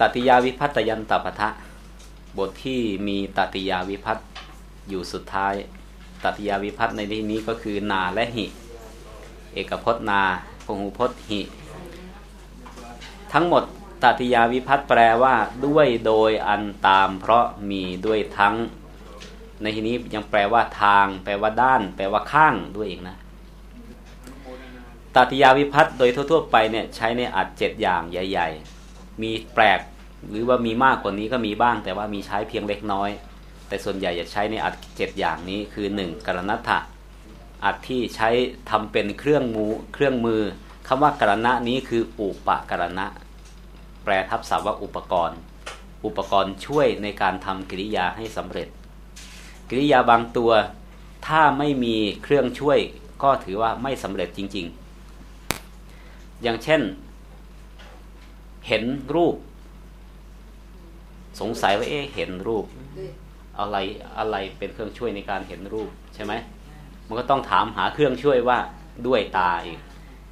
ตติยาวิพัตยันตปะทะ บทที่มีตติยาวิพัตอยู่สุดท้ายตติยาวิพัตในที่นี้ก็คือนาและหิ เอกพจนาพหูพจน์หิ ทั้งหมดตติยาวิพัตแปลว่าด้วยโดยอันตาม เพราะมีด้วยทั้ง ในที่นี้ยังแปลว่าทาง แปลว่าด้าน แปลว่าข้างด้วยอีกนะตติยาวิพัตโดยทั่วๆไปเนี่ยใช้ในอัดเจ็ดอย่างใหญ่ ๆ มีแปลกหรือว่ามีมากกว่านี้ก็มีบ้าง แต่ว่ามีใช้เพียงเล็กน้อย แต่ส่วนใหญ่จะใช้ในอัดเจ็ดอย่างนี้คือหนึ่งกรณัตถะอัดที่ใช้ทำเป็นเครื่องมือเครื่องมือคำว่ากรณะนี้คืออุปกรณะ แปลทับศัพท์ว่าอุปกรณ์ อุปกรณ์ช่วยในการทำกิริยาให้สำเร็จ กิริยาบางตัว ถ้าไม่มีเครื่องช่วยก็ถือว่าไม่สำเร็จจริง ๆ อย่างเช่น เห็นรูป สงสัยว่าเอ๊ะเห็นรูป อะไรอะไรเป็นเครื่องช่วยในการเห็นรูปใช่ไหมมันก็ต้องถามหาเครื่องช่วยว่าด้วยตาอีก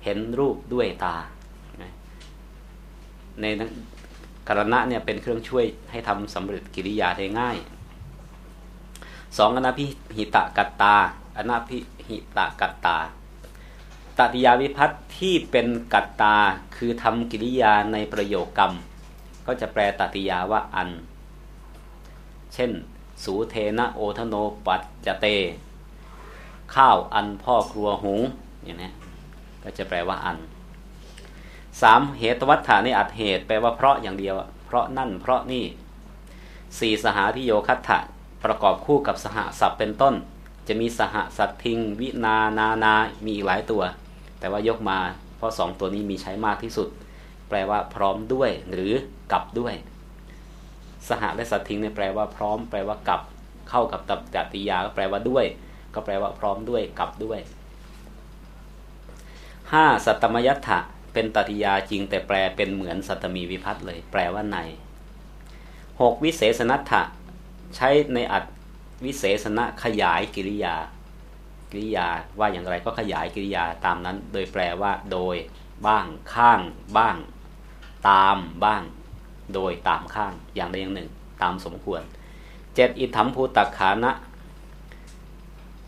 เห็นรูปด้วยตา ในกรณะเนี่ยเป็นเครื่องช่วยให้ทำสำเร็จกิริยาได้ง่ายสองอนาพิหิตะกัตตาอนาพิหิตะกัตตา ตติยาวิพัตที่เป็นกัตตาคือทำกิริยาในประโยคกรรม ก็จะแปลตติยาว่าอัน เช่น สูเทนะโอทโนปัจจเต ข้าวอันพ่อครัวหุงอย่างนี้ก็จะแปลว่าอันสามเหตุวัฏฐานในอัดเหตุ แปลว่าเพราะอย่างเดียว เพราะนั่นเพราะนี่สี่สหาพิโยคัตถะประกอบคู่กับสหศัพท์เป็นต้น จะมีสหสัตทิง วินานานา มีอีกหลายตัว แต่ว่ายกมา เพราะสองตัวนี้มีใช้มากที่สุด แปลว่าพร้อมด้วย หรือกับด้วย สหและสัตทิงเนี่ยแปลว่าพร้อม แปลว่ากับ เข้ากับตับจติยาก็แปลว่าด้วย ก็แปลว่าพร้อมด้วยกับด้วยห้าสัตมยัตถะเป็นตติยาจริง แต่แปลเป็นเหมือนสัตมีวิพัตเลย แปลว่าในหกวิเศษนัตถะใช้ในอัดวิเศษณะขยายกิริยา กริยาว่าอย่างไรก็ขยายกริยาตามนั้น โดยแปลว่าโดยบ้างข้างบ้าง ตามบ้าง โดยตามข้างอย่างใดอย่างหนึ่ง ตามสมควรเจ็ดอิทัมภูตักขานะ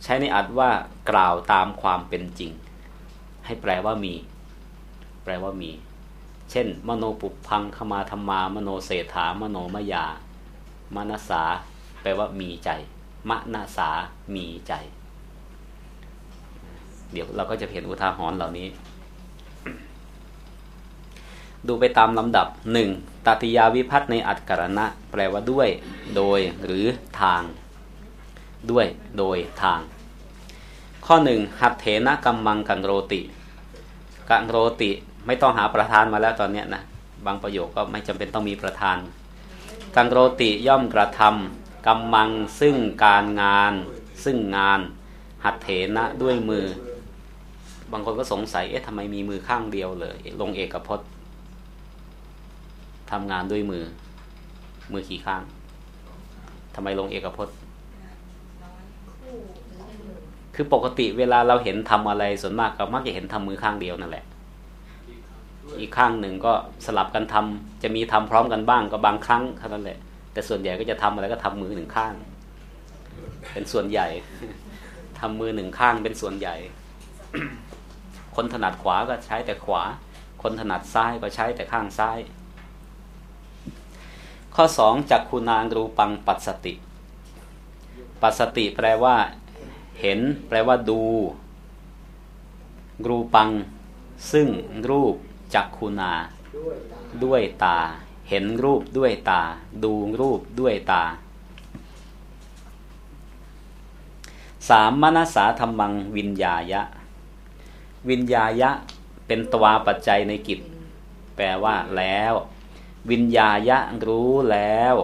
ใช้ในอัดว่ากล่าวตามความเป็นจริง ให้แปลว่ามี แปลว่ามี เช่น มโนปุพังขมาธรรมามโนเศรษฐามโนมยามนสา แปลว่ามีใจมนาสามีใจ เดี๋ยวเราก็จะเห็นอุทาหรณ์เหล่านี้ ดูไปตามลำดับหนึ่งตติยาวิพัฒน์ในอัตกรณะ แปลว่าด้วย โดยหรือทาง ด้วยโดยทาง ข้อหนึ่งหัตเถนะกัมมังกังโรติ กังโรติไม่ต้องหาประธานมาแล้วตอนนี้นะบางประโยคก็ไม่จำเป็นต้องมีประธานกังโรติย่อมกระทำกัมมังซึ่งการงาน ซึ่งงาน หัตเถนะด้วยมือ บางคนก็สงสัยเอ๊ะทำไมมีมือข้างเดียวเลย ลงเอกพจน์ทำงานด้วยมือ มือขี่ข้างทำไมลงเอกพจน์ คือปกติเวลาเราเห็นทำอะไรส่วนมากก็มักจะเห็นทำมือข้างเดียวนั่นแหละ อีกข้างหนึ่งก็สลับกันทำจะมีทำพร้อมกันบ้างก็บางครั้งเท่านั้นแหละ แต่ส่วนใหญ่ก็จะทำอะไรก็ทำมือหนึ่งข้าง เป็นส่วนใหญ่ทำมือหนึ่งข้างเป็นส่วนใหญ่ คนถนัดขวาก็ใช้แต่ขวา คนถนัดซ้ายก็ใช้แต่ข้างซ้าย ข้อสองจักคุณางรูปังปัสสติ ปัสสติแปลว่า เห็น แปลว่าดูรูปัง ซึ่งรูปจักคุณาด้วยตา เห็นรูปด้วยตา ดูรูปด้วยตาสามมนสาธรรมังวิญญายะ วิญญายะเป็นตัวปัจจัยในกิจ แปลว่า แล้ว วิญญายะรู้แล้ว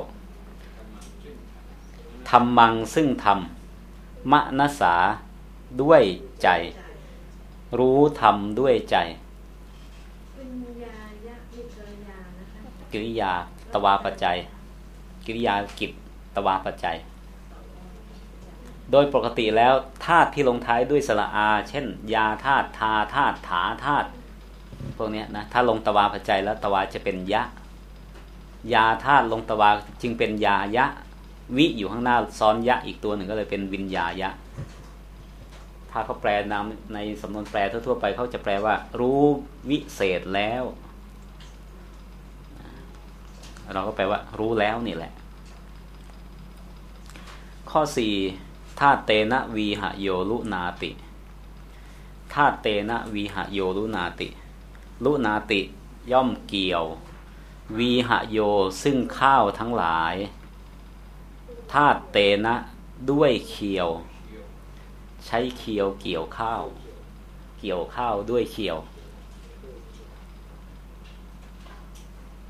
ทำมังซึ่งทำมะนสาด้วยใจ รู้ทำด้วยใจกิริยาตวาปัจจัย กิริยากิจตวาปัจจัย โดยปกติแล้วธาตุที่ลงท้ายด้วยสระอา เช่น ยาธาตุทาธาตุถาธาตุพวกนี้นะถ้าลงตวาปัจจัยแล้วตวาจะเป็นยะ ยาธาตุลงตวาจึงเป็นยายะ วิอยู่ข้างหน้าซ้อนยะอีกตัวหนึ่งก็เลยเป็นวิญญายะ ถ้าเขาแปลนามในสำนวนแปลทั่วๆไปเขาจะแปลว่า รู้วิเศษแล้ว เราก็แปลว่า รู้แล้วนี่แหละ ข้อสี่ ธาเตนะวีหโยลุนาติธาเตนะวีหโยลุนาติ ลุนาติย่อมเกี่ยว วีหโยซึ่งข้าวทั้งหลายธาเตนะด้วยเคียว ใช้เคียวเกี่ยวข้าว เกี่ยวข้าวด้วยเคียว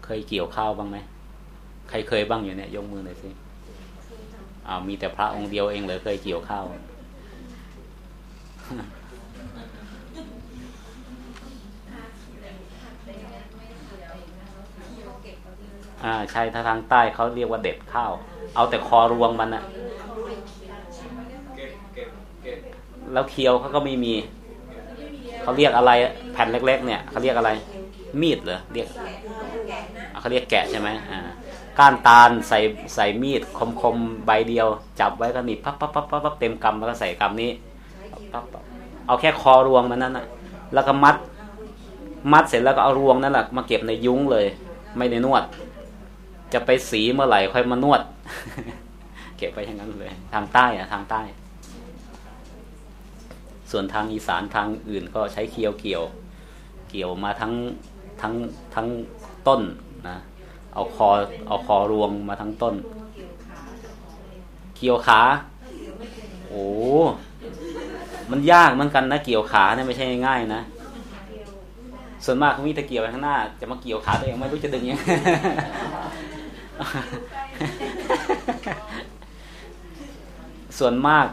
เคยเกี่ยวข้าวบ้างไหมใครเคยบ้างอยู่เนี่ยยกมือหน่อยสิ อามีแต่พระองค์เดียวเองเลยเคยเกี่ยวข้าวอ่าใช่ถ้าทางใต้เขาเรียกว่าเด็ดข้าว เอาแต่คอรวงมันอะแล้วเคียวเขาก็ไม่มี เขาเรียกอะไรแผ่นเล็ก ๆ เนี่ยเขาเรียกอะไร มีดเหรอเรียกเขาเรียกแกะใช่ไหมอ่า ก้านตาลใส่ใส่มีดคมๆใบเดียว จับไว้ก็หนีบปั๊บปั๊บปั๊บปั๊บเต็มกำแล้วก็ใส่กำนี้ปั๊บเอาแค่คอรวงมันนั่นนะแล้วก็มัด มัดเสร็จแล้วก็เอารวงนั่นแหละมาเก็บในยุ้งเลย ไม่ในนวด จะไปสีเมื่อไหร่ค่อยมานวด เก็บไปอย่างนั้นเลย ทางใต้อะทางใต้ ส่วนทางอีสานทางอื่นก็ใช้เคียวเกี่ยว เกี่ยวมาทั้งทั้งทั้งต้นนะ เอาคอเอาคอรวงมาทั้งต้น เกี่ยวขา โอ้มันยากเหมือนกันนะเกี่ยวขาเนี่ยไม่ใช่ง่ายนะส่วนมากเขามีตะเกียวไปข้างหน้า จะมาเกี่ยวขาตัวเองไม่รู้จะดึงยังส่วนมาก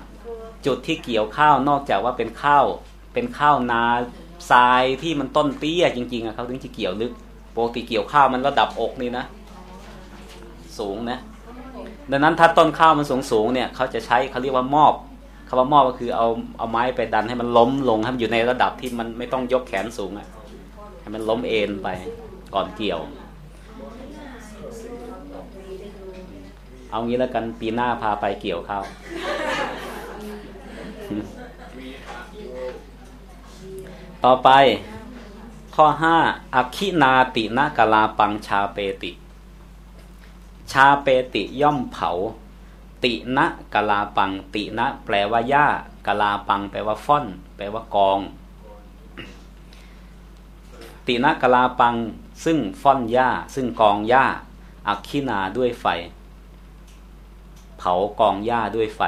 จุดที่เกี่ยวข้าวนอกจากว่าเป็นข้าวเป็นข้าวนาทรายที่มันต้นเตี้ยจริงๆอะเขาถึงจะเกี่ยวลึก ปกติเกี่ยวข้าวมันระดับอกนี่นะ สูงนะ ดังนั้นถ้าต้นข้าวมันสูงสูงเนี่ยเขาจะใช้เขาเรียกว่ามอบคำว่ามอบก็คือเอาเอาไม้ไปดันให้มันล้มลงให้มันอยู่ในระดับที่มันไม่ต้องยกแขนสูงอะให้มันล้มเอ็นไปก่อนเกี่ยว เอางี้แล้วกันปีหน้าพาไปเกี่ยวข้าวต่อไป ข้อห้าอคินาตินากลาปังชาเปติ ชาเปติย่อมเผา ตินะกลาปัง ตินะแปลว่าหญ้ากลาปัง แปลว่าฟ่อน แปลว่ากอง ตินะกลาปัง ซึ่งฟ่อนหญ้า ซึ่งกองหญ้าอักขินาด้วยไฟ เผากองหญ้าด้วยไฟ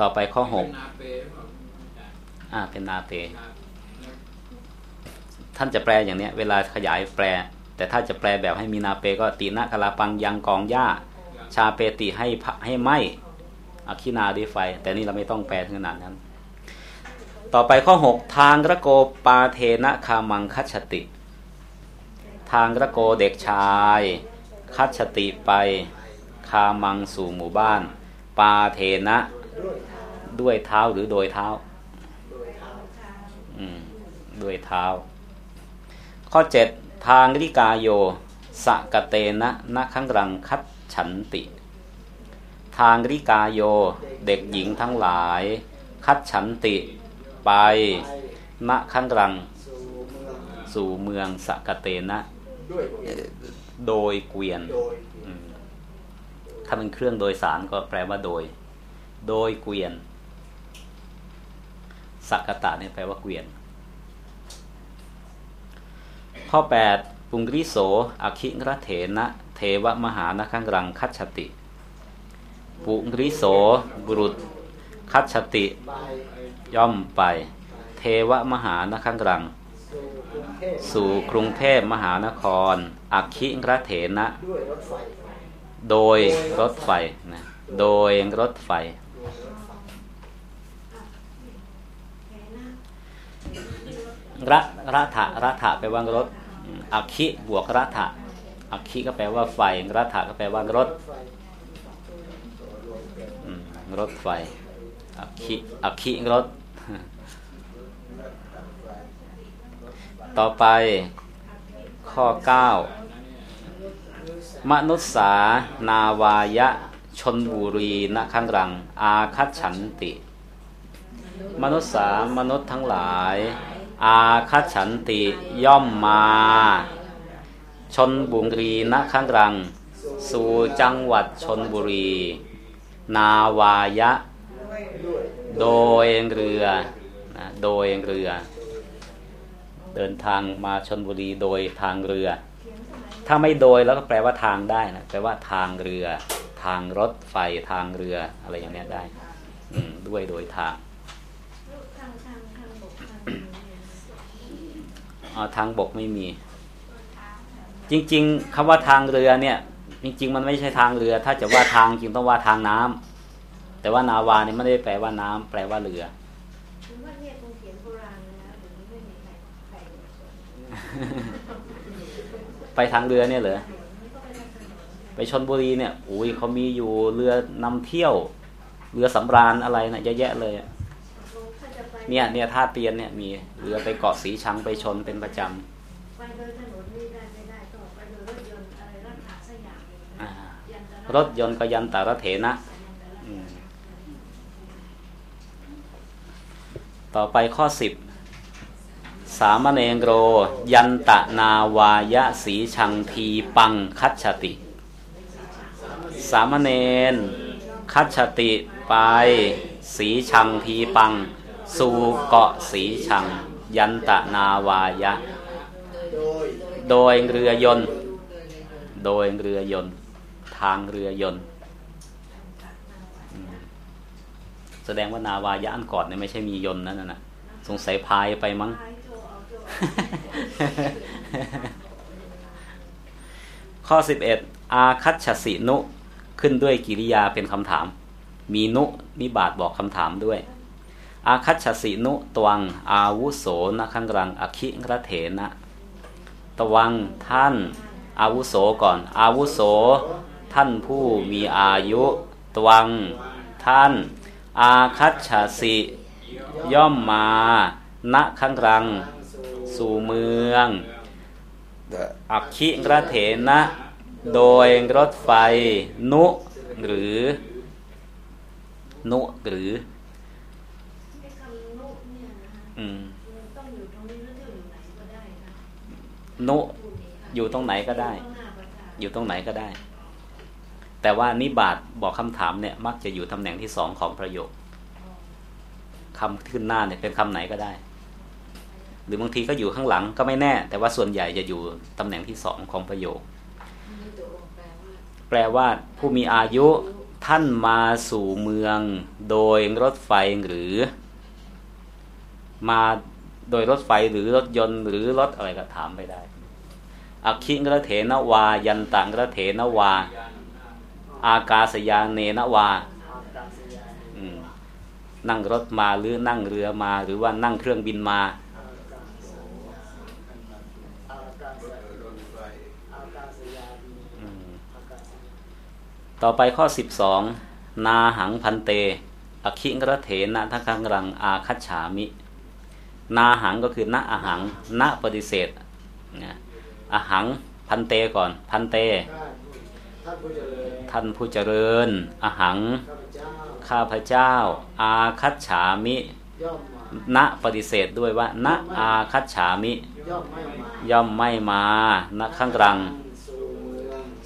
ต่อไปข้อหกอ่าเป็นนาเป ท่านจะแปลอย่างเนี้ย เวลาขยายแปล แต่ถ้าจะแปลแบบให้มีนาเปก็ตีนะกลาปังยังกองหญ้า ชาเปติให้ให้ไหมอคินาด้วยไฟ แต่นี่เราไม่ต้องแปลถึงขนาดนั้น ต่อไปข้อหกทางระโกปาเทนะคามังคัชติ ทางระโกเด็กชาย คัชติไป คามังสู่หมู่บ้าน ปาเทนะ ด้วยเท้าหรือโดยเท้า อืม ด้วยเท้า ข้อเจ็ดทางริกาโยสกเตนะนะขังรังคัดฉันติ ทางริกาโยเด็กหญิงทั้งหลาย คัดฉันติไปณขังรัง สู่เมืองสกเตนะโดยเกวียน ถ้าเป็นเครื่องโดยสารก็แปลว่าโดย โดยเกวียน สักกตะเนี่ยแปลว่าเกวียน ข้อ 8 ปุงริโสอคิรเถนะเทวมหานคังรังคัจติ ปุงริโสบุรุษ คัจติ ย่อมไป เทวมหานคังรัง สู่กรุงเทพมหานครอคิรเถนะ โดยรถไฟนะโดยรถไฟ ระระถะระถะแปลว่ารถอักขิบวกระถะอักขิก็แปลว่าไฟระถะก็แปลว่ารถรถไฟอักขิอักขิรถ ต่อไปข้อ 9 มนุษสานาวายะชนบุรีณข้างรัง อาคัตฉันติ มนุษสามนุษย์ทั้งหลาย อาคัตฉันติย่อมมา ชนบุรีณข้างรัง สู่จังหวัดชนบุรี นาวายะ โดยเรือนะโดยเรือ เดินทางมาชนบุรีโดยทางเรือ ถ้าไม่โดยแล้วก็แปลว่าทางได้นะแปลว่าทางเรือ ทางรถไฟทางเรืออะไรอย่างนี้ได้ด้วยโดยทาง อ๋อทางบกไม่มี จริง ๆคำว่าทางเรือเนี่ย จริง ๆ มันไม่ใช่ทางเรือ ถ้าจะว่าทางจริงต้องว่าทางน้ำแต่ว่านาวาเนี่ยไม่ได้แปลว่าน้ำแปลว่าเรือไปทางเรือเนี่ยเหรอไปชนบุรีเนี่ยอุ้ยเขามีอยู่เรือนำเที่ยว เรือสำราญอะไรนะเยอะแยะเลย เนี่ยเนี่ยท่าเตียนเนี่ยมีเรือไปเกาะสีชังไปชนเป็นประจำรถยนต์ก็ยันตารเถนะ ต่อไปข้อสิบสามเณรโร ยันตะนาวายะสีชังทีปังคัจฉติ สามเณรคัจฉติไป สีชังทีปัง สู่เกาะสีชัง ยันตะนาวายะ โดยเรือยนต์ โดยเรือยนต์ ทางเรือยนต์ แสดงว่านาวายะอันก่อนเนี่ยไม่ใช่มียนต์นั่นน่ะ สงสัยพายไปมั้ง ข้อ11อาคัตฉสินุ ขึ้นด้วยกิริยาเป็นคำถาม มีนุนิบาตบอกคำถามด้วย อาคัตฉสินุตวัง อาวุโสนะขังรังอคิกระเถนะตวังท่าน อาวุโสก่อน อาวุโส ท่านผู้มีอายุ ตวัง ท่าน อาคัตฉสิ ย่อมมาณขังรัง สู่เมืองอักขิกระเถนะ โดยรถไฟ นุหรือ นุหรือ อืมนุอยู่ตรงไหนก็ได้ อยู่ตรงไหนก็ได้ แต่ว่านิบาตบอกคำถามเนี่ย มักจะอยู่ตำแหน่งที่สองของประโยคคำขึ้นหน้าเนี่ยเป็นคำไหนก็ได้ หรือบางทีก็อยู่ข้างหลังก็ไม่แน่ แต่ว่าส่วนใหญ่จะอยู่ตำแหน่งที่สองของประโยค แปลว่าผู้มีอายุท่านมาสู่เมืองโดยรถไฟหรือ มาโดยรถไฟหรือรถยนต์หรือรถอะไรก็ถามไปได้อักขิงระเถนวา ยันตังกระเถนวา อากาศยานเนนวานั่งรถมาหรือนั่งเรือมา หรือว่านั่งเครื่องบินมา ต่อไปข้อ12นาหังพันเต อคิงกระเถนะทักังรังอาคัจฉามิ นาหังก็คือณอาหังณปฏิเสธนะอาหังพันเตก่อน พันเต ท่านผู้เจริญอาหัง ข้าพเจ้า อาคัจฉามิณปฏิเสธด้วยว่าณอาคัจฉามิ ย่อมไม่มาณข้างรัง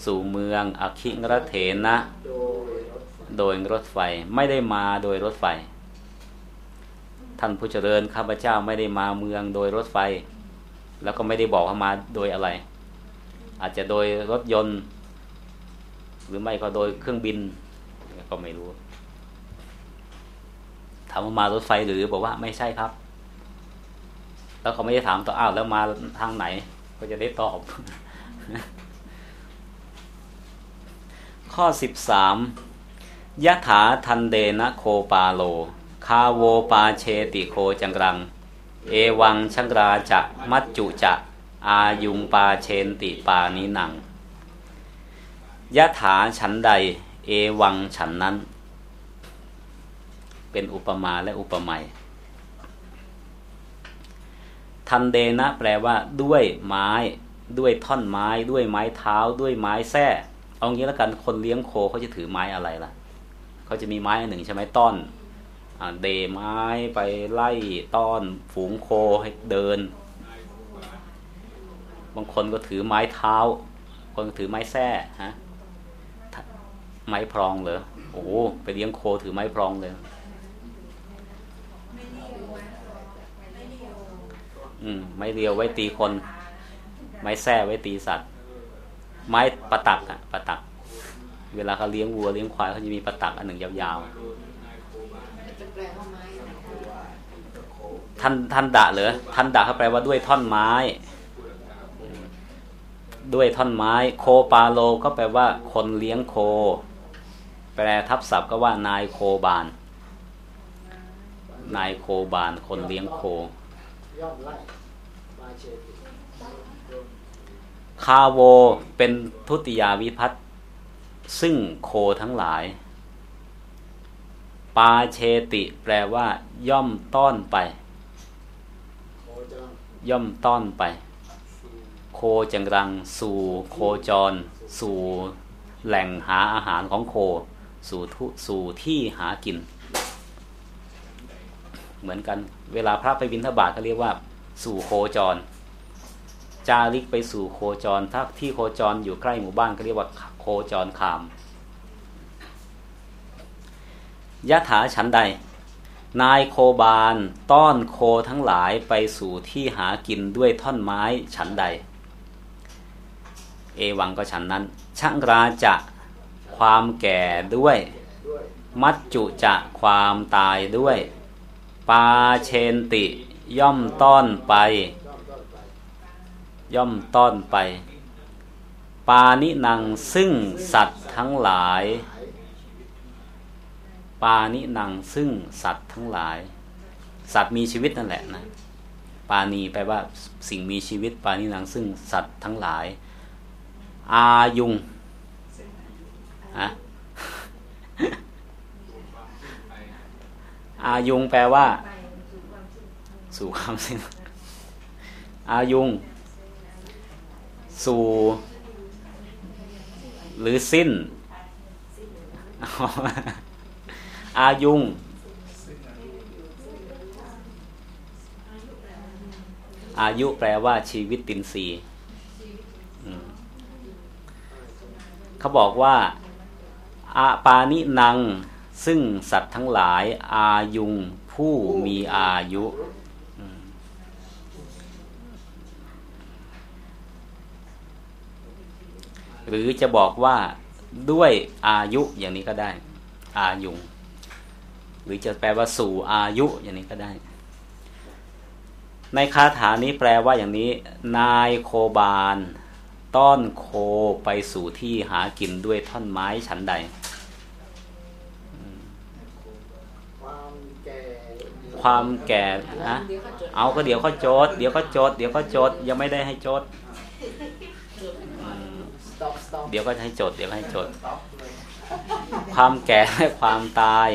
สู่เมืองอคิงรเถนะ โดยรถไฟไม่ได้มาโดยรถไฟ ท่านผู้เจริญข้าพเจ้าไม่ได้มาเมืองโดยรถไฟ แล้วก็ไม่ได้บอกว่ามาโดยอะไร อาจจะโดยรถยนต์ หรือไม่ก็โดยเครื่องบิน ก็ไม่รู้ถามว่ามารถไฟหรือบอกว่าไม่ใช่ครับ แล้วเขาไม่ได้ถามต่ออ้าวแล้วมาทางไหน ก็จะได้ตอบ ข้อ13ยะถาทันเดนะโคปาโล คาโวปาเชติโคจังรัง เอวังชังราจะมัจจุจะ อายุงปาเชนติปานิหนังยะถาฉันใด เอวังฉันนั้น เป็นอุปมาและอุปไมยทันเดนะแปลว่า ด้วยไม้ ด้วยท่อนไม้ ด้วยไม้เท้า ด้วยไม้แส้เอางี้แล้วกันคนเลี้ยงโคเขาจะถือไม้อะไรล่ะเขาจะมีไม้อันหนึ่งใช่ไหมต้อน เดไม้ไปไล่ต้อนฝูงโคให้เดิน บางคนก็ถือไม้เท้า คนก็ถือไม้แส้ฮะไม้พรองเหรอโอ้ไปเลี้ยงโคถือไม้พรองเลยอืมไม้เรียวไว้ตีคน ไม้แส้ไว้ตีสัตว์ ไม้ประตักอะประตัก เวลาเขาเลี้ยงวัวเลี้ยงควายเขาจะมีประตักอันหนึ่งยาวๆ ท่านท่านดะเหรอท่านดะเขาแปลว่าด้วยท่อนไม้ ด้วยท่อนไม้ โคปาโลก็แปลว่า คนเลี้ยงโค แปลทับศัพท์ก็ว่านายโคบาน นายโคบาน คนเลี้ยงโคคาโวเป็นทุติยาวิพัตซึ่งโคทั้งหลาย ปาเชติ แปลว่า ย่อมต้อนไป ย่อมต้อนไป โคจังรัง สู่โคจร สู่แหล่งหาอาหารของโค สู่ทุสู่ที่หากิน เหมือนกัน เวลาพระไปบิณฑบาตเขาเรียกว่า สู่โคจร จาริกไปสู่โคจร ถ้าที่โคจรอยู่ใกล้หมู่บ้านก็เรียกว่าโคจรขาม ยะถาฉันใด นายโคบาลต้อนโคทั้งหลายไปสู่ที่หากินด้วยท่อนไม้ฉันใด เอวังก็ฉันนั้นช่างราจะความแก่ด้วย มัจจุจะความตายด้วย ปาเชนติย่อมต้อนไป ย่อมต้อนไป ปานินังซึ่งสัตว์ทั้งหลาย ปานินังซึ่งสัตว์ทั้งหลาย สัตว์มีชีวิตนั่นแหละนะปานีแปลว่าสิ่งมีชีวิตปานินังซึ่งสัตว์ทั้งหลาย อายุงฮะอายุงแปลว่า สู่ความสิ้นอายุง สู่ หรือสิ้น อายุง อายุแปลว่าชีวิตตินรีเขาบอกว่าอาปานินัง ซึ่งสัตว์ทั้งหลาย อายุง ผู้มีอายุหรือจะบอกว่าด้วยอายุอย่างนี้ก็ได้ อายุง รือจะแปลว่าสู่อายุอย่างนี้ก็ได้ ในคาถานี้แปลว่าอย่างนี้ นายโคบาล ต้อนโคไปสู่ที่หากินด้วยท่อนไม้ชั้นใดความแก่นะเอาก็เดี๋ยวเขาโจดเดี๋ยวเขาโจดเดี๋ยวเขาโจดยังไม่ได้ให้โจดเดี๋ยวก็ให้โจดเดี๋ยวให้โจดความแก่และความตาย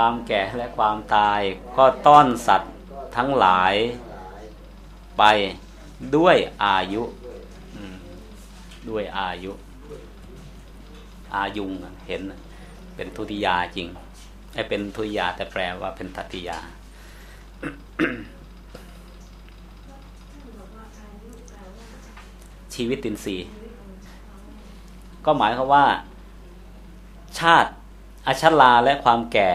ความแก่และความตายก็ต้อนสัตว์ทั้งหลายไปด้วยอายุด้วยอายุ อายุงเห็นเป็นทุติยาจริงไอ้เป็นทุติยาแต่แปลว่าเป็นตัติยาชีวิตตินสีก็หมายความว่า ชาติอชลาและความแก่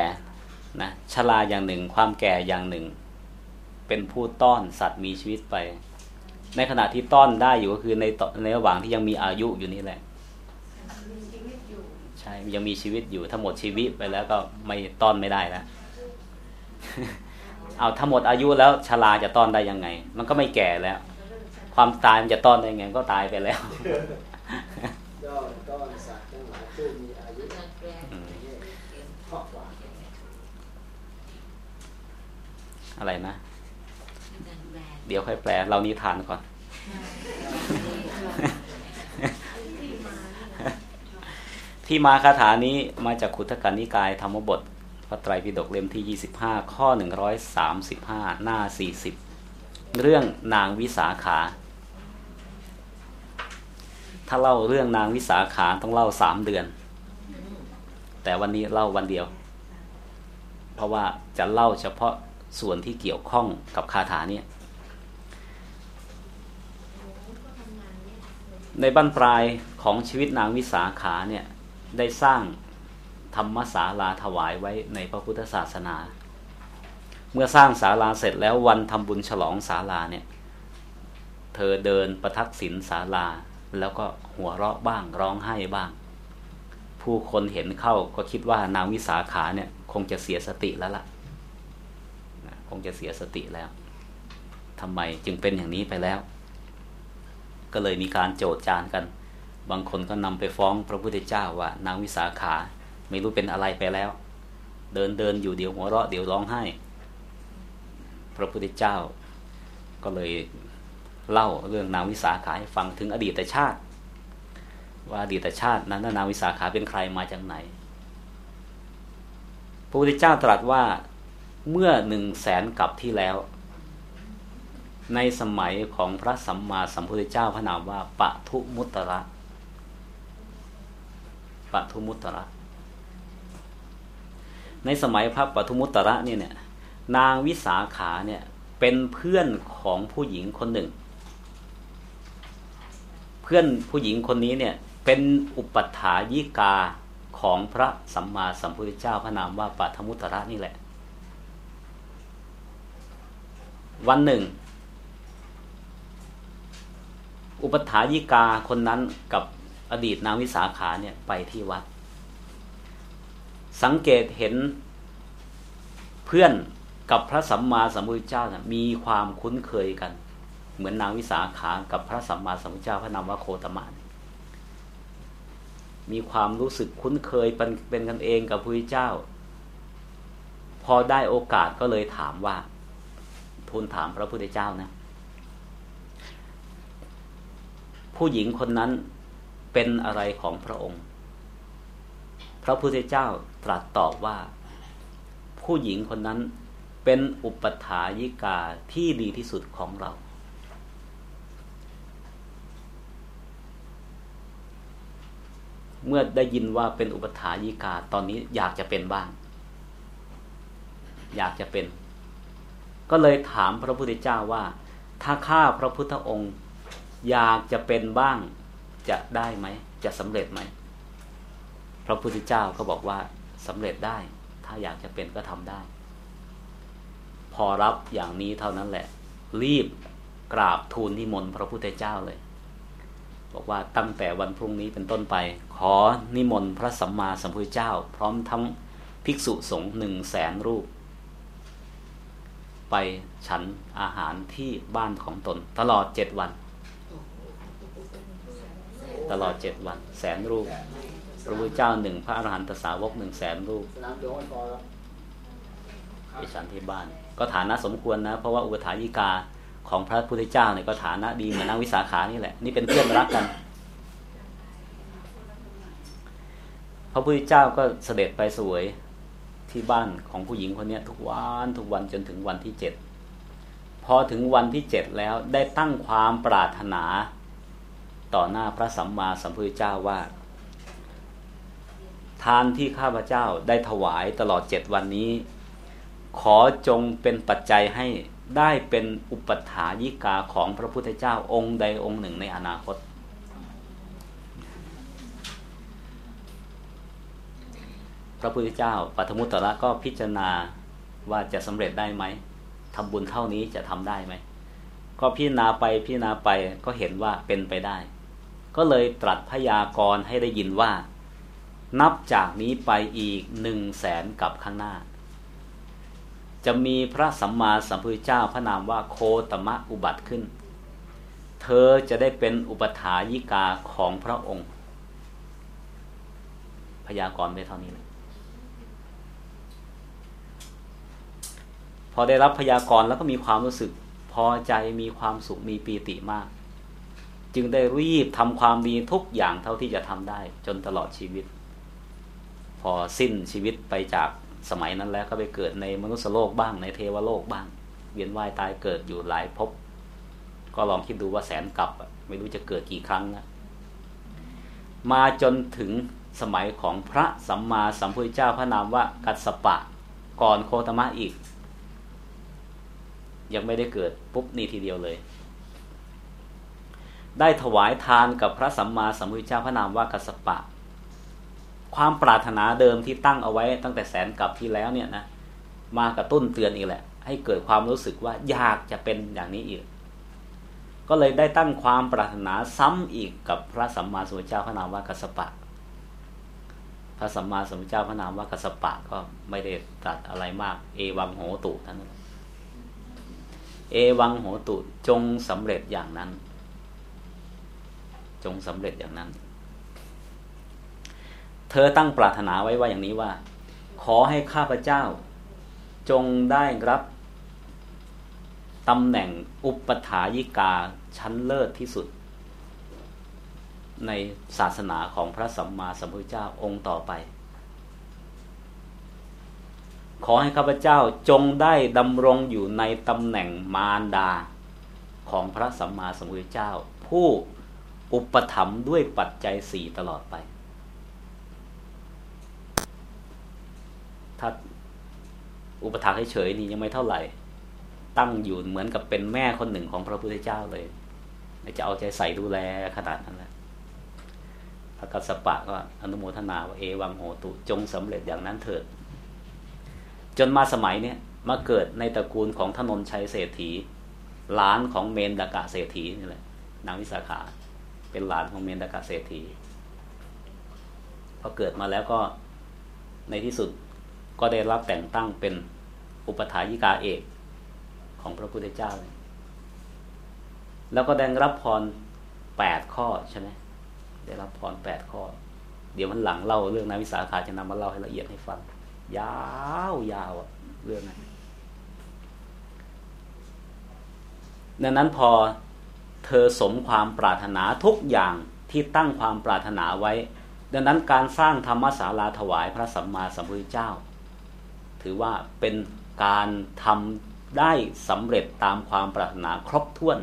นะชราอย่างหนึ่ง ความแก่อย่างหนึ่ง เป็นผู้ต้อนสัตว์มีชีวิตไป ในขณะที่ต้อนได้อยู่ก็คือในในระหว่างที่ยังมีอายุอยู่นี่แหละใช่ยังมีชีวิตอยู่ถ้าหมดชีวิตไปแล้วก็ไม่ต้อนไม่ได้แล้วเอาถ้าหมดอายุแล้วชราจะต้อนได้ยังไง มันก็ไม่แก่แล้ว ความตายมันจะต้อนได้ยังไง ก็ตายไปแล้วต้อนสัตว์ทั้งหลายผู้มีอายุ อะไรนะ เดี๋ยวค่อยแปล เรานิทานก่อน ที่มาคาถานี้มาจากขุทกันนิกายธรรมบทพระไตรปิฎกเล่มที่ 25 ข้อ 135 หน้า 40 เรื่องนางวิสาขา ถ้าเล่าเรื่องนางวิสาขาต้องเล่าสามเดือน แต่วันนี้เล่าวันเดียว เพราะว่าจะเล่าเฉพาะ ส่วนที่เกี่ยวข้องกับคาถาเนี่ยในบั้นปลายของชีวิตนางวิสาขาเนี่ยได้สร้างธรรมศาลาถวายไว้ในพระพุทธศาสนา เมื่อสร้างศาลาเสร็จแล้ววันทำบุญฉลองศาลาเนี่ยเธอเดินประทักษิณศาลาแล้วก็หัวเราะบ้างร้องไห้บ้าง ผู้คนเห็นเข้าก็คิดว่านางวิสาขาเนี่ยคงจะเสียสติแล้วล่ะค งจะเสียสติแล้วทำไมจึงเป็นอย่างนี้ไปแล้ว ก็เลยมีการโจดจานกัน บางคนก็นำไปฟ้องพระพุทธเจ้าว่านางวิสาขาไม่รู้เป็นอะไรไปแล้ว เดินเดินอยู่เดี๋ยวหัวเราะเดี๋ยวร้องไห้ พระพุทธเจ้า ก็เลยเล่าเรื่องนางวิสาขาให้ฟังถึงอดีตชาติ ว่าอดีตชาตินั้นนางวิสาขาเป็นใครมาจากไหน พระพุทธเจ้าตรัสว่า เมื่อหนึ่งแสนกับที่แล้ว ในสมัยของพระสัมมาสัมพุทธเจ้าพระนามว่าปะทุมุตระปะทุมุตระ ในสมัยพระปทุมุตระเนี่ยเนี่ยนางวิสาขาเนี่ยเป็นเพื่อนของผู้หญิงคนหนึ่ง เพื่อนผู้หญิงคนนี้เนี่ยเป็นอุปถายิกาของพระสัมมาสัมพุทธเจ้าพระนามว่าปัทมุตระนี่แหละ วันหนึ่ง อุปถายิกาคนนั้นกับอดีตนางวิสาขาเนี่ยไปที่วัด สังเกตเห็นเพื่อนกับพระสัมมาสัมพุทธเจ้านะมีความคุ้นเคยกัน เหมือนนางวิสาขากับพระสัมมาสัมพุทธเจ้าพระนามว่าโคตมะมีความรู้สึกคุ้นเคยเป็นเป็นกันเองกับพระพุทธเจ้า พอได้โอกาสก็เลยถามว่า ทูลถามพระพุทธเจ้านะ ผู้หญิงคนนั้นเป็นอะไรของพระองค์ พระพุทธเจ้าตรัสตอบว่า ผู้หญิงคนนั้นเป็นอุปถายิกาที่ดีที่สุดของเรา เมื่อได้ยินว่าเป็นอุปถายิกาตอนนี้อยากจะเป็นบ้าง อยากจะเป็น ก็เลยถามพระพุทธเจ้าว่า ถ้าข้าพระพุทธองค์ อยากจะเป็นบ้างจะได้ไหม จะสำเร็จไหม พระพุทธเจ้าก็บอกว่าสำเร็จได้ ถ้าอยากจะเป็นก็ทำได้ พอรับอย่างนี้เท่านั้นแหละ รีบกราบทูลนิมนต์พระพุทธเจ้าเลย บอกว่าตั้งแต่วันพรุ่งนี้เป็นต้นไป ขอนิมนต์พระสัมมาสัมพุทธเจ้า พร้อมทั้งภิกษุสงฆ์หนึ่งแสนรูป ไปฉันอาหารที่บ้านของตน ตลอดเจ็ดวัน ตลอดเจ็ดวัน แสนรูปพระพุทธเจ้าหนึ่งพระอรหันตสาวกหนึ่งแสนรูปไปฉันที่บ้าน ก็ฐานะสมควรนะ เพราะว่าอุปถายิกาของพระพุทธเจ้าเนี่ยก็ฐานะดีเหมือนนางวิสาขานี่แหละ นี่เป็นเพื่อนรักกันพระพุทธเจ้าก็เสด็จไปสวย ที่บ้านของผู้หญิงคนนี้ทุกวันทุกวันจนถึงวันที่เจ็ดพอถึงวันที่เจ็ดแล้วได้ตั้งความปรารถนา ต่อหน้าพระสัมมาสัมพุทธเจ้าว่า ทานที่ข้าพเจ้าได้ถวายตลอดเจ็ดวันนี้ ขอจงเป็นปัจจัยให้ได้เป็นอุปถายิกาของพระพุทธเจ้าองค์ใดองค์หนึ่งในอนาคต พระพุทธเจ้าปัทมุตตะก็พิจารณาว่าจะสำเร็จได้ไหมทำบุญเท่านี้จะทำได้ไหมก็พิจารณาไปพิจารณาไปก็เห็นว่าเป็นไปได้ ก็เลยตรัสพยากรณ์ให้ได้ยินว่า นับจากนี้ไปอีกหนึ่งแสนกับข้างหน้า จะมีพระสัมมาสัมพุทธเจ้าพระนามว่าโคตมะอุบัติขึ้น เธอจะได้เป็นอุปถายิกาของพระองค์ พยากรณ์ไปเท่านี้เลย พอได้รับพยากรณ์แล้วก็มีความรู้สึกพอใจมีความสุขมีปีติมาก จึงได้รีบทำความดีทุกอย่างเท่าที่จะทำได้ จนตลอดชีวิต พอสิ้นชีวิตไปจากสมัยนั้นแล้วก็ไปเกิดในมนุษยโลกบ้างในเทวโลกบ้าง เวียนว่ายตายเกิดอยู่หลายภพก็ลองคิดดูว่าแสนกลับไม่รู้จะเกิดกี่ครั้งนะมาจนถึงสมัยของพระสัมมาสัมพุทธเจ้าพระนามว่ากัสสปะ ก่อนโคตมะอีก ยังไม่ได้เกิดปุ๊บนี่ทีเดียวเลย ได้ถวายทานกับพระสัมมาสัมพุทธเจ้าพระนามว่ากัสสปะ ความปรารถนาเดิมที่ตั้งเอาไว้ตั้งแต่แสนกับที่แล้วเนี่ยนะมากระตุ้นเตือนอีกแหละ ให้เกิดความรู้สึกว่าอยากจะเป็นอย่างนี้อีก ก็เลยได้ตั้งความปรารถนาซ้ำอีกกับพระสัมมาสัมพุทธเจ้าพระนามว่ากัสปะพระสัมมาสัมพุทธเจ้าพระนามว่ากัสปะก็ไม่ได้ตรัสอะไรมาก เอวังโหตุท่านั้น เอวังโหตุจงสำเร็จอย่างนั้น จงสำเร็จอย่างนั้น เธอตั้งปรารถนาไว้ว่าอย่างนี้ว่า ขอให้ข้าพเจ้า จงได้รับตำแหน่งอุปถายิกาชั้นเลิศที่สุด ในศาสนาของพระสัมมาสัมพุทธเจ้าองค์ต่อไป ขอให้ข้าพเจ้าจงได้ดำรงอยู่ในตำแหน่งมารดา ของพระสัมมาสัมพุทธเจ้า ผู้อุปถัมภ์ด้วยปัจจัยสี่ตลอดไป ถ้าอุปถัมภ์เฉยๆนี่ยังไม่เท่าไหร่ ตั้งอยู่เหมือนกับเป็นแม่คนหนึ่งของพระพุทธเจ้าเลยจะเอาใจใส่ดูแลขนาดนั้นแหละพระกัสสปะก็อนุโมทนาว่าเอวังโหตุจงสำเร็จอย่างนั้นเถิด จนมาสมัยเนี้ยมาเกิดในตระกูลของธนนชัยเศรษฐีหลานของเมนดากะเศรษฐีนี่แหละนางวิสาขา เป็นหลานของเมนดากะเศรษฐีพอเกิดมาแล้วก็ในที่สุดก็ได้รับแต่งตั้งเป็นอุปถายิกาเอกของพระพุทธเจ้า แล้วก็ได้รับพรแปดข้อใช่ไหมได้รับพรแปดข้อ เดี๋ยวมันหลังเล่าเรื่องนายวิสาขาจะนำมาเล่าให้ละเอียดให้ฟัง ยาวยาวเรื่องนั้นดังนั้นพอเธอสมความปรารถนาทุกอย่างที่ตั้งความปรารถนาไว้ ดังนั้นการสร้างธรรมศาลาถวายพระสัมมาสัมพุทธเจ้า ถือว่าเป็นการทำได้สำเร็จตามความปรารถนาครบถ้วน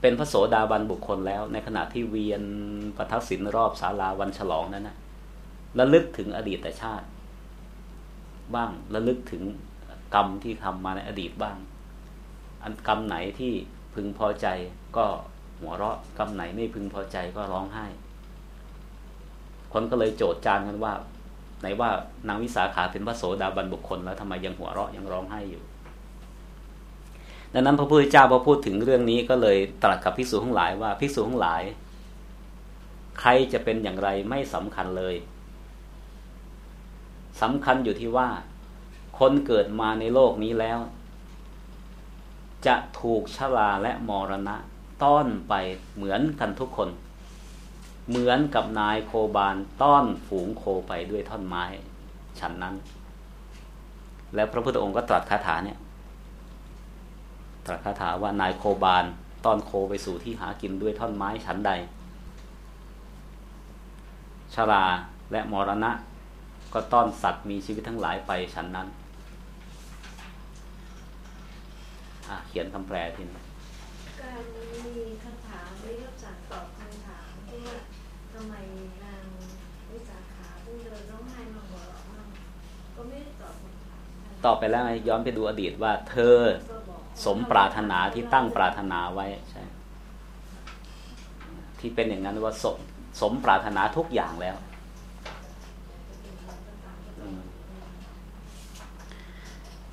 เป็นพระโสดาบันบุคคลแล้วในขณะที่เวียนประทักษิณรอบศาลาวันฉลองนั้นนะ ระลึกถึงอดีตชาติ บ้างระลึกถึงกรรมที่ทำมาในอดีตบ้าง อันกรรมไหนที่พึงพอใจก็หัวเราะกรรมไหนไม่พึงพอใจก็ร้องไห้ คนก็เลยโจดจานกันว่า ไหนว่านางวิสาขาเป็นพระโสดาบันบุคคลแล้วทำไมยังหัวเราะยังร้องไห้อยู่ดังนั้นพระพุทธเจ้าพอพูดถึงเรื่องนี้ก็เลยตรัสกับภิกษุทั้งหลายว่าภิกษุทั้งหลาย ใครจะเป็นอย่างไรไม่สำคัญเลย สำคัญอยู่ที่ว่า คนเกิดมาในโลกนี้แล้ว จะถูกชราและมรณะ ต้อนไปเหมือนกันทุกคน เหมือนกับนายโคบานต้อนฝูงโคไปด้วยท่อนไม้ ฉันนั้น แล้วพระพุทธองค์ก็ตรัสคาถาเนี่ย ตรัสคาถาว่านายโคบานต้อนโคไปสู่ที่หากินด้วยท่อนไม้ฉันใดชราและมรณะ ก็ต้อนสัตว์มีชีวิตทั้งหลายไปฉันนั้นเขียนคำแปลทีนี้ต่อไปแล้วย้อนไปดูอดีตว่า เธอสมปรารถนาที่ตั้งปรารถนาไว้ใช่ที่เป็นอย่างนั้นว่าสมสมปรารถนาทุกอย่างแล้ว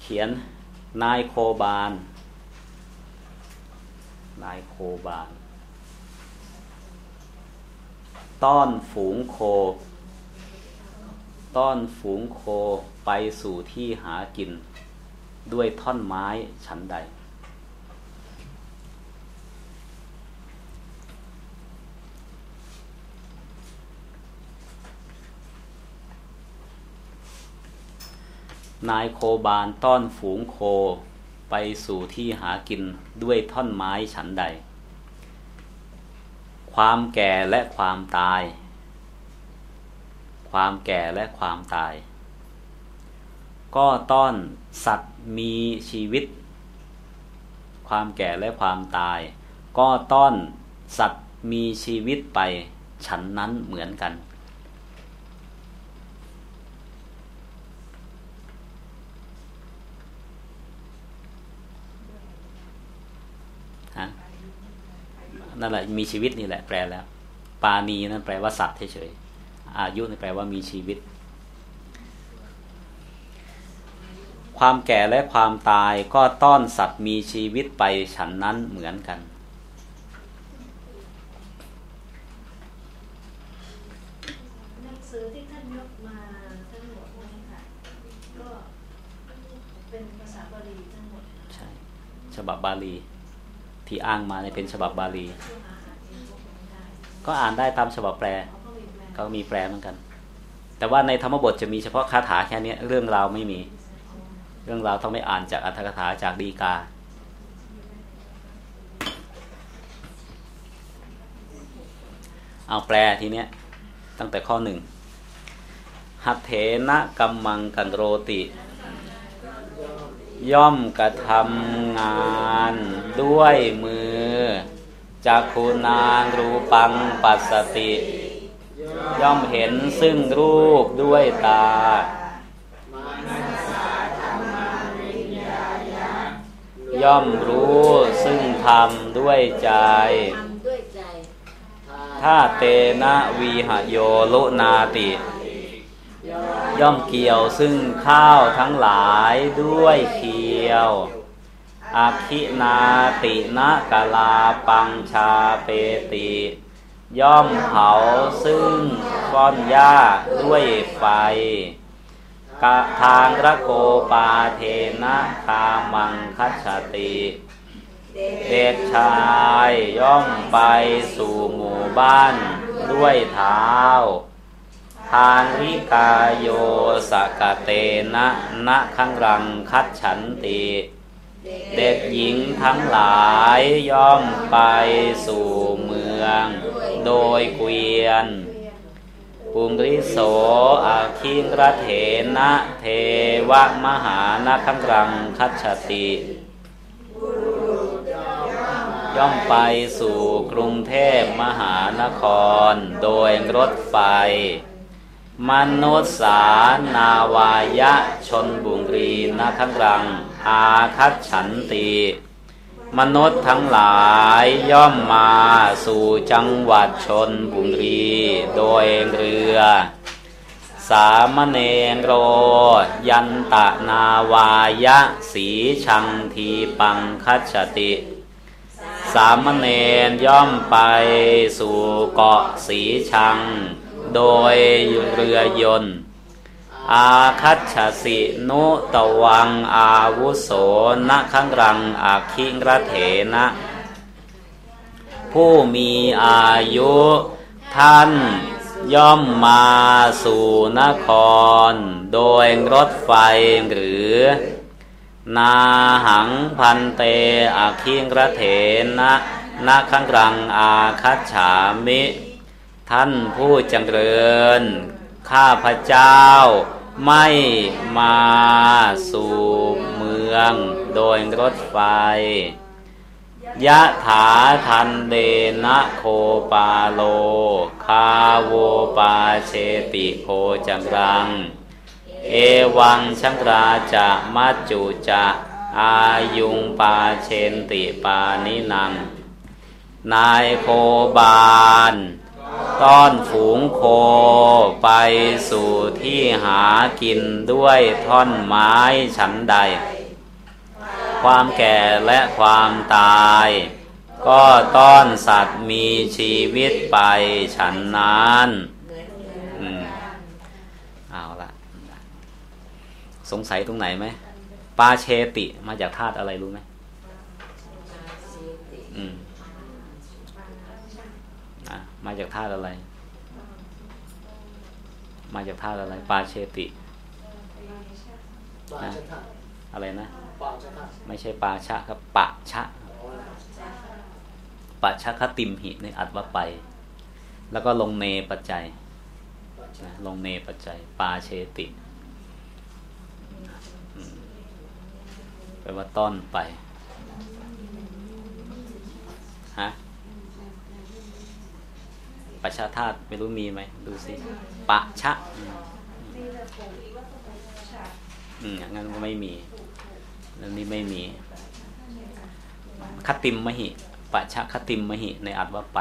เขียนนายโคบาล นายโคบาล ต้อนฝูงโค ต้อนฝูงโคไปสู่ที่หากิน ด้วยท่อนไม้ฉันใด นายโคบานต้อนฝูงโคไปสู่ที่หากินด้วยท่อนไม้ฉันใด ความแก่และความตาย ความแก่และความตาย ก็ต้อนสัตว์มีชีวิต ความแก่และความตาย ก็ต้อนสัตว์มีชีวิตไปฉันนั้นเหมือนกัน นั่นแหละมีชีวิตนี่แหละแปลแล้ว ปาณีนั่นแปลว่าสัตว์เฉยๆอายุนี่แปลว่ามีชีวิต ความแก่และความตายก็ต้อนสัตว์มีชีวิตไปฉันนั้นเหมือนกัน ฉบับบาลี ที่อ้างมาในเป็นฉบับบาลี ก็อ่านได้ตามฉบับแปลก็มีแปลเหมือนกัน แต่ว่าในธรรมบทจะมีเฉพาะคาถาแค่นี้เรื่องราวไม่มี เรื่องราวต้องไม่อ่านจากอัธกถาจากดีกาเอาแปลทีเนี้ยตั้งแต่ข้อหนึ่งหัตเถนะกัมมังกันโรติ ย่อมกระทำงานด้วยมือจากคุณานรูปังปัสสติ ย่อมเห็นซึ่งรูปด้วยตา ย่อมรู้ซึ่งธรรมด้วยใจ ถ้าเตนะวีหโยลุนาติ ย่อมเกี่ยวซึ่งข้าวทั้งหลายด้วยเคียวอาคินาตินะกาลาปังชาเปติ ย่อมเผาซึ่งก้อนหญ้าด้วยไฟกะทางระโกปาเทนะคามังคัจติ เด็กชายย่อมไปสู่หมู่บ้านด้วยเท้า ทานริกาโยสกเตนะนะขังรังคัดฉันติ เด็กหญิงทั้งหลายย่อมไปสู่เมือง โดยเกวียนปุงริโสอาคิงระเถนะเทวมหานคังรังคัดฉติ ย่อมไปสู่กรุงเทพมหานครโดยรถไฟ มนุษสานาวายะชนบุรีนาทังรัง อาคัตฉันตี มนุษย์ทั้งหลายย่อมมาสู่จังหวัดชนบุรี โดยเรือ สามเณรโร ยันตะนาวายะสีชังทีปังคัจติ สามเณรย่อมไปสู่เกาะสีชัง โดยเรือยนต์อาคัตฉสินุตวังอาวุโสนะขังรังอาคิงระเถนะ ผู้มีอายุท่านย่อมมาสู่นคร โดยรถไฟหรือ นาหังพันเตอาคิงระเถนะนาขังรังอาคัตฉามิ ท่านผู้จังเริญ ข้าพเจ้า ไม่มาสู่เมืองโดยรถไฟยะถาทันเดนะโคปาโล คาโวปาเชติโคจังรัง เอวังชังราจะมัจจุจะอายุงปาเชนติปานินัง นายโคบาล ต้อนฝูงโคไปสู่ที่หากินด้วยท่อนไม้ฉันใด ความแก่และความตาย ก็ต้อนสัตว์มีชีวิตไปฉันนั้นเอาละสงสัยตรงไหนไหมปาเชติมาจากธาตุอะไรรู้ไหมอืม มาจากธาตุอะไร มาจากธาตุอะไร ปาเชตินะอะไรนะ ไม่ใช่ปาชะครับปะชะปะชะคติมหิในอัดว่าไป แล้วก็ลงเนปัจจัยลงเนปัจจัย ปาเชติแปลว่าต้อนไป ฮะ ปะชาธาตุไม่รู้มีไหมดูสิปะชะอืมงั้นก็ไม่มีอันนี้ไม่มีคติมมหิปะชะคติมมหิในอัดว่าไป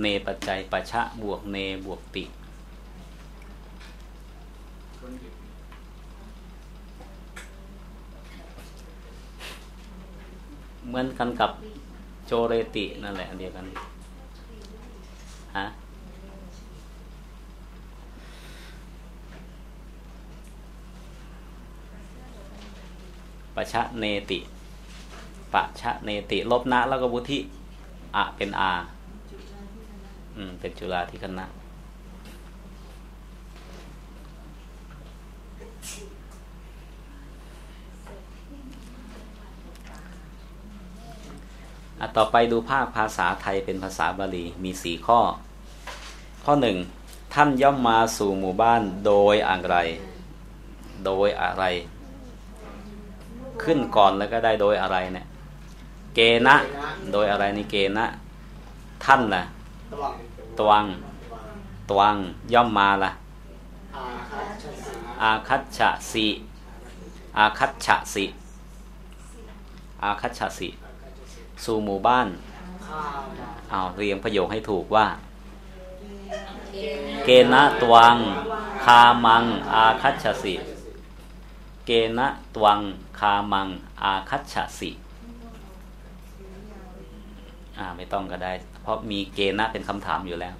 เนปัจจัยปะชะบวกเนบวกติเหมือนกันกับโจเรตินั่นแหละเดียวกัน ฮะปะชะเนติปะชะเนติ ลบนะแล้วก็บุธิอะเป็นอาอืม เป็นจุฬาที่คณะอะต่อไปดูภาคภาษาไทยเป็นภาษาบาลีมีสี่ข้อ ข้อหนึ่งท่านย่อมมาสู่หมู่บ้านโดยอะไร โดยอะไร ขึ้นก่อนแล้วก็ได้โดยอะไรเนี่ย เกณะโดยอะไรนี่เกณะท่านล่ะตวังตวังย่อมมาล่ะ อาคัตฉะสิอาคัตฉะสิอาคัตฉะสิสู่หมู่บ้านเอาเรียงประโยคให้ถูกว่า เกณะตวัง คามัง อาคัตฉะสิ เกณะตวัง คามัง อาคัตฉะสิอ่าไม่ต้องก็ได้ เพราะมีเกณะเป็นคำถามอยู่แล้ว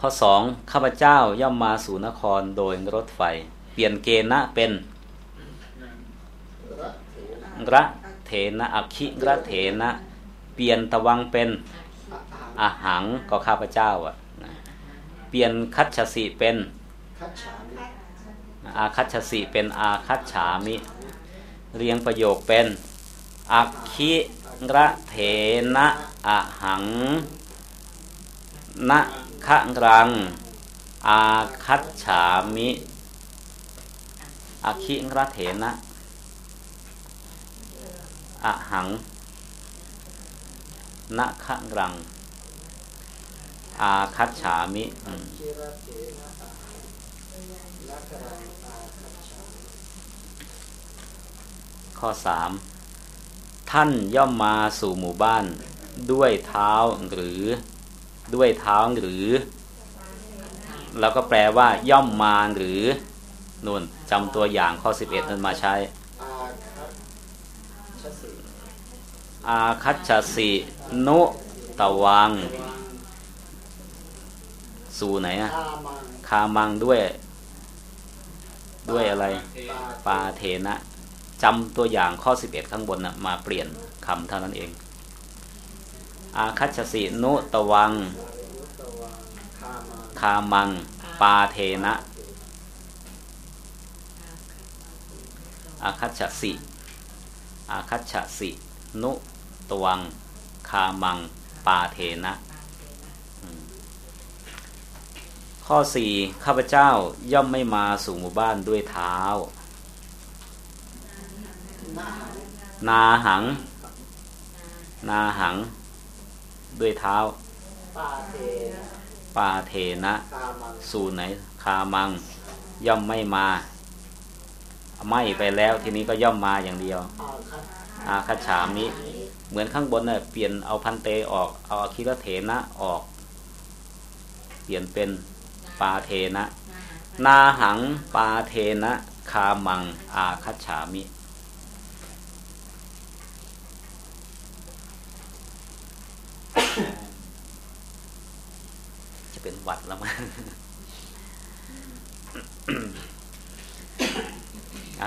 ข้อสองข้าพเจ้าย่อมมาสู่นครโดยรถไฟ เปลี่ยนเกณะเป็นระเถนะอักขิระเถนะ เปลี่ยนตะวังเป็น อาหังก็ข้าพเจ้าอะเปลี่ยนคัตฉสีเป็นอาคัตฉสีเป็นอาคัตฉามิ เรียงประโยคเป็นอักขิระเถนะอาหังนะขะรัง อาคัตฉามิอักขิระเถนะอะหังนะขะรัง อาคัตฉามิข้อสามท่านย่อมมาสู่หมู่บ้าน ด้วยเท้าหรือ ด้วยเท้าหรือ แล้วก็แปลว่า ย่อมมาหรือนุ่นจำตัวอย่างข้อ11นั้นมาใช้ อาคัตชสินุตะวัง สู่ไหนอะคามังด้วย ด้วยอะไร ปาเทนะจำตัวอย่างข้อ 11 ข้างบนนะมาเปลี่ยนคำเท่านั้นเอง อาคัตชสินุตะวังคามังปาเทนะอาคัตชสิอาคัตชสินุตวัง คามัง ปาเทนะ ข้อสี่ข้าพเจ้าย่อมไม่มาสู่หมู่บ้านด้วยเท้า นาหัง นาหัง ด้วยเท้าปาเทนะสู่ไหนคามัง ย่อมไม่มา ไม่ไปแล้วทีนี้ก็ย่อมมาอย่างเดียว อาคัจฉามิ เหมือนข้างบนเน่ยเปลี่ยนเอาพันเตออก เอาอคิรเถนะออก เปลี่ยนเป็น ปาเทนะ นาหังปาเทนะคามังอาคัจฉามิ จะเป็นหวัดแล้วมั้ง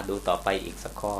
ดูต่อไปอีกสักข้อ